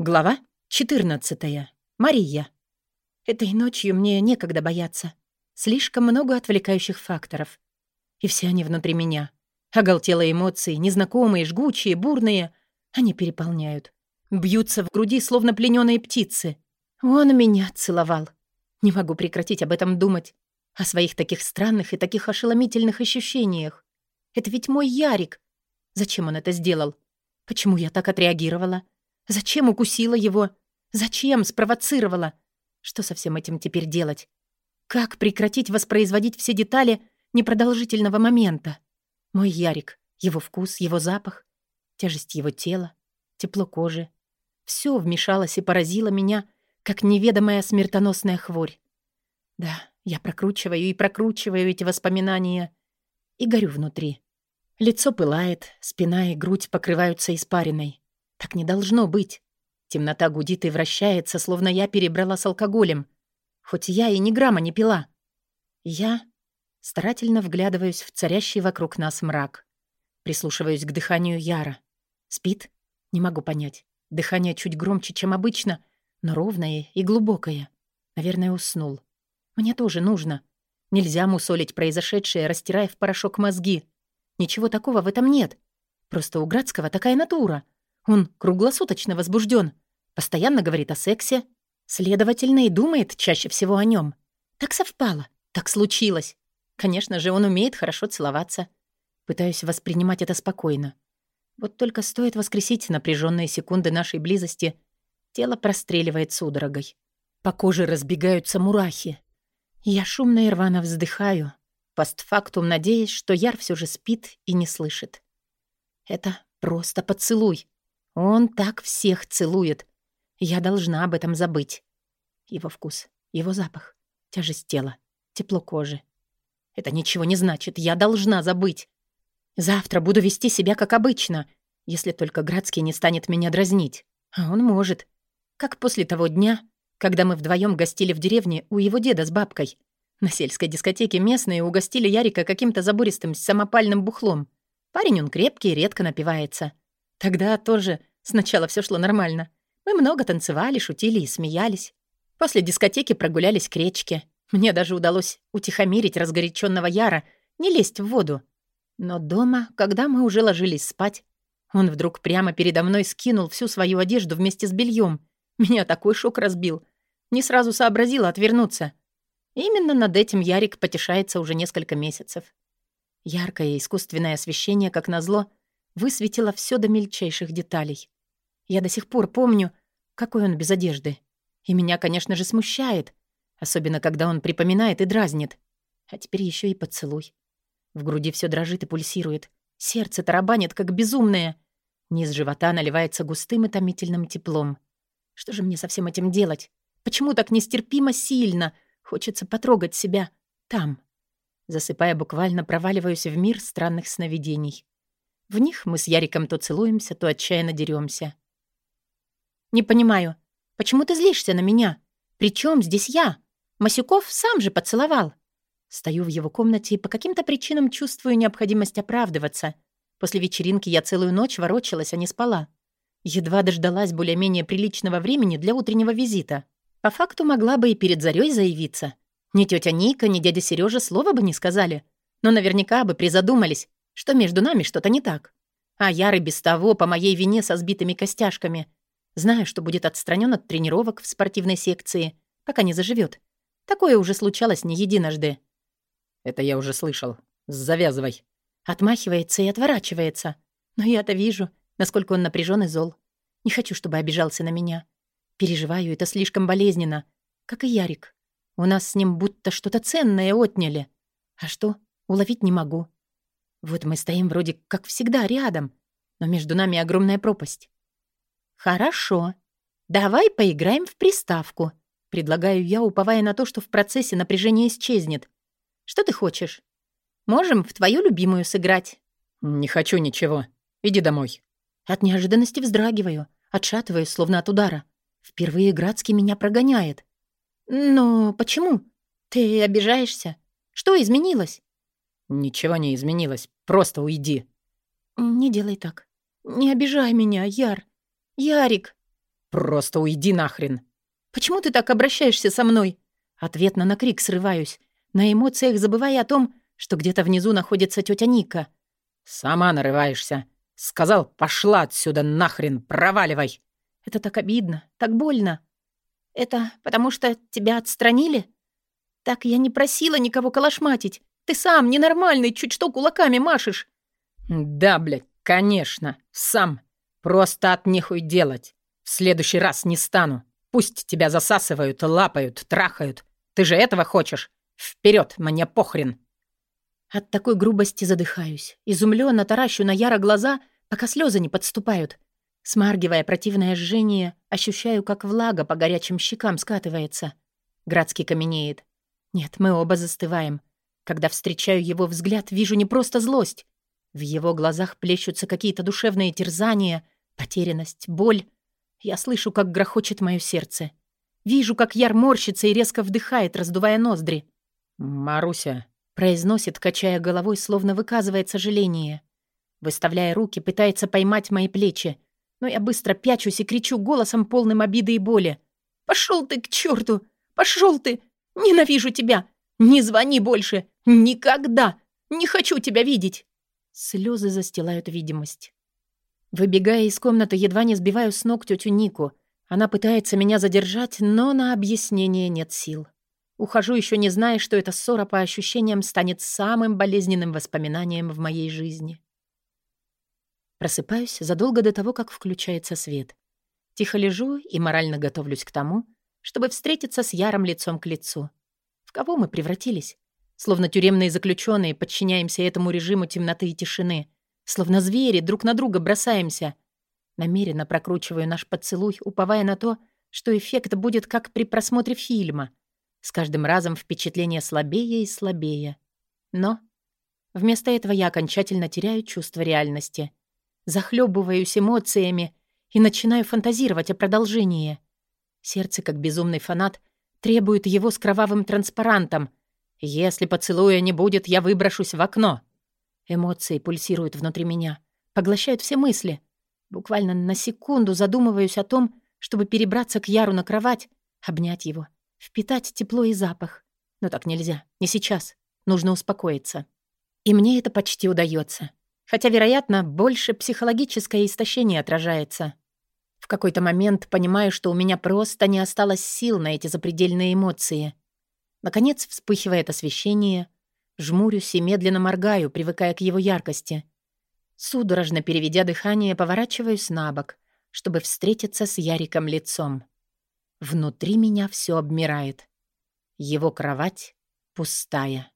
Глава 14. Мария. Этой ночью мне некогда бояться. Слишком много отвлекающих факторов. И все они внутри меня. Оголтелые эмоции, незнакомые, жгучие, бурные. Они переполняют. Бьются в груди, словно пленённые птицы. Он меня целовал. Не могу прекратить об этом думать. О своих таких странных и таких ошеломительных ощущениях. Это ведь мой Ярик. Зачем он это сделал? Почему я так отреагировала? Зачем укусила его? Зачем спровоцировала? Что со всем этим теперь делать? Как прекратить воспроизводить все детали непродолжительного момента? Мой Ярик, его вкус, его запах, тяжесть его тела, тепло кожи. Все вмешалось и поразило меня, как неведомая смертоносная хворь. Да, я прокручиваю и прокручиваю эти воспоминания и горю внутри. Лицо пылает, спина и грудь покрываются испариной. Так не должно быть. Темнота гудит и вращается, словно я перебрала с алкоголем. Хоть я и ни грамма не пила. Я старательно вглядываюсь в царящий вокруг нас мрак. Прислушиваюсь к дыханию Яра. Спит? Не могу понять. Дыхание чуть громче, чем обычно, но ровное и глубокое. Наверное, уснул. Мне тоже нужно. Нельзя мусолить произошедшее, растирая в порошок мозги. Ничего такого в этом нет. Просто у Градского такая натура — он круглосуточно возбужден, постоянно говорит о сексе, следовательно, и думает чаще всего о нем. Так совпало, так случилось. Конечно же, он умеет хорошо целоваться. Пытаюсь воспринимать это спокойно. Вот только стоит воскресить напряженные секунды нашей близости, тело простреливает судорогой. По коже разбегаются мурахи. Я шумно и рвано вздыхаю, постфактум надеясь, что Яр все же спит и не слышит. Это просто поцелуй. Он так всех целует. Я должна об этом забыть. Его вкус, его запах, тяжесть тела, тепло кожи. Это ничего не значит. Я должна забыть. Завтра буду вести себя как обычно, если только Градский не станет меня дразнить. А он может. Как после того дня, когда мы вдвоем гостили в деревне у его деда с бабкой. На сельской дискотеке местные угостили Ярика каким-то забористым самопальным бухлом. Парень он крепкий, редко напивается. Тогда тоже Сначала все шло нормально. Мы много танцевали, шутили и смеялись. После дискотеки прогулялись к речке. Мне даже удалось утихомирить разгоряченного Яра, не лезть в воду. Но дома, когда мы уже ложились спать, он вдруг прямо передо мной скинул всю свою одежду вместе с бельем. Меня такой шок разбил. Не сразу сообразила отвернуться. Именно над этим Ярик потешается уже несколько месяцев. Яркое искусственное освещение, как назло, высветило все до мельчайших деталей. Я до сих пор помню, какой он без одежды. И меня, конечно же, смущает, особенно когда он припоминает и дразнит. А теперь еще и поцелуй. В груди все дрожит и пульсирует. Сердце тарабанит, как безумное. Низ живота наливается густым и томительным теплом. Что же мне со всем этим делать? Почему так нестерпимо сильно хочется потрогать себя там? Засыпая, буквально проваливаюсь в мир странных сновидений. В них мы с Яриком то целуемся, то отчаянно деремся. «Не понимаю, почему ты злишься на меня? Причем здесь я? Масюков сам же поцеловал». Стою в его комнате и по каким-то причинам чувствую необходимость оправдываться. После вечеринки я целую ночь ворочалась, а не спала. Едва дождалась более-менее приличного времени для утреннего визита. По факту могла бы и перед зарей заявиться. Ни тетя Ника, ни дядя Сережа слова бы не сказали. Но наверняка бы призадумались, что между нами что-то не так. А Яры без того по моей вине со сбитыми костяшками зная, что будет отстранен от тренировок в спортивной секции, пока не заживет. Такое уже случалось не единожды. «Это я уже слышал. Завязывай». Отмахивается и отворачивается. Но я-то вижу, насколько он напряжен и зол. Не хочу, чтобы обижался на меня. Переживаю, это слишком болезненно. Как и Ярик. У нас с ним будто что-то ценное отняли. А что, уловить не могу. Вот мы стоим вроде как всегда рядом, но между нами огромная пропасть. «Хорошо. Давай поиграем в приставку», — предлагаю я, уповая на то, что в процессе напряжение исчезнет. «Что ты хочешь? Можем в твою любимую сыграть». «Не хочу ничего. Иди домой». От неожиданности вздрагиваю, отшатываюсь, словно от удара. Впервые Градский меня прогоняет. «Но почему? Ты обижаешься? Что изменилось?» «Ничего не изменилось. Просто уйди». «Не делай так. Не обижай меня, Яр. «Ярик!» Просто уйди нахрен. Почему ты так обращаешься со мной? Ответно на крик срываюсь, на эмоциях забывая о том, что где-то внизу находится тетя Ника. Сама нарываешься. Сказал, пошла отсюда нахрен, проваливай. Это так обидно, так больно. Это потому что тебя отстранили? Так я не просила никого калашматить. Ты сам ненормальный, чуть что кулаками машешь. Да, блядь, конечно, сам. Просто от нехуй делать. В следующий раз не стану. Пусть тебя засасывают, лапают, трахают. Ты же этого хочешь? Вперед, мне похрен. От такой грубости задыхаюсь. Изумленно таращу на Яра глаза, пока слезы не подступают. Смаргивая противное жжение, ощущаю, как влага по горячим щекам скатывается. Градский каменеет. Нет, мы оба застываем. Когда встречаю его взгляд, вижу не просто злость. В его глазах плещутся какие-то душевные терзания, потерянность, боль. Я слышу, как грохочет мое сердце. Вижу, как Яр морщится и резко вдыхает, раздувая ноздри. «Маруся», — произносит, качая головой, словно выказывает сожаление. Выставляя руки, пытается поймать мои плечи, но я быстро пячусь и кричу голосом полным обиды и боли. «Пошел ты к черту! Пошел ты! Ненавижу тебя! Не звони больше! Никогда! Не хочу тебя видеть!» Слезы застилают видимость. Выбегая из комнаты, едва не сбиваю с ног тетю Нику. Она пытается меня задержать, но на объяснение нет сил. Ухожу еще не зная, что эта ссора по ощущениям станет самым болезненным воспоминанием в моей жизни. Просыпаюсь задолго до того, как включается свет. Тихо лежу и морально готовлюсь к тому, чтобы встретиться с Яром лицом к лицу. В кого мы превратились? Словно тюремные заключенные подчиняемся этому режиму темноты и тишины. Словно звери друг на друга бросаемся. Намеренно прокручиваю наш поцелуй, уповая на то, что эффект будет как при просмотре фильма. С каждым разом впечатление слабее и слабее. Но вместо этого я окончательно теряю чувство реальности — захлебываюсь эмоциями и начинаю фантазировать о продолжении. Сердце, как безумный фанат, требует его с кровавым транспарантом. Если поцелуя не будет, я выброшусь в окно. Эмоции пульсируют внутри меня, поглощают все мысли. Буквально на секунду задумываюсь о том, чтобы перебраться к Яру на кровать, обнять его, впитать тепло и запах. Но так нельзя, не сейчас. Нужно успокоиться. И мне это почти удается. Хотя, вероятно, больше психологическое истощение отражается. В какой-то момент понимаю, что у меня просто не осталось сил на эти запредельные эмоции. Наконец вспыхивает освещение. Жмурюсь и медленно моргаю, привыкая к его яркости. Судорожно переведя дыхание, поворачиваюсь на бок, чтобы встретиться с Яриком лицом. Внутри меня все обмирает. Его кровать пустая.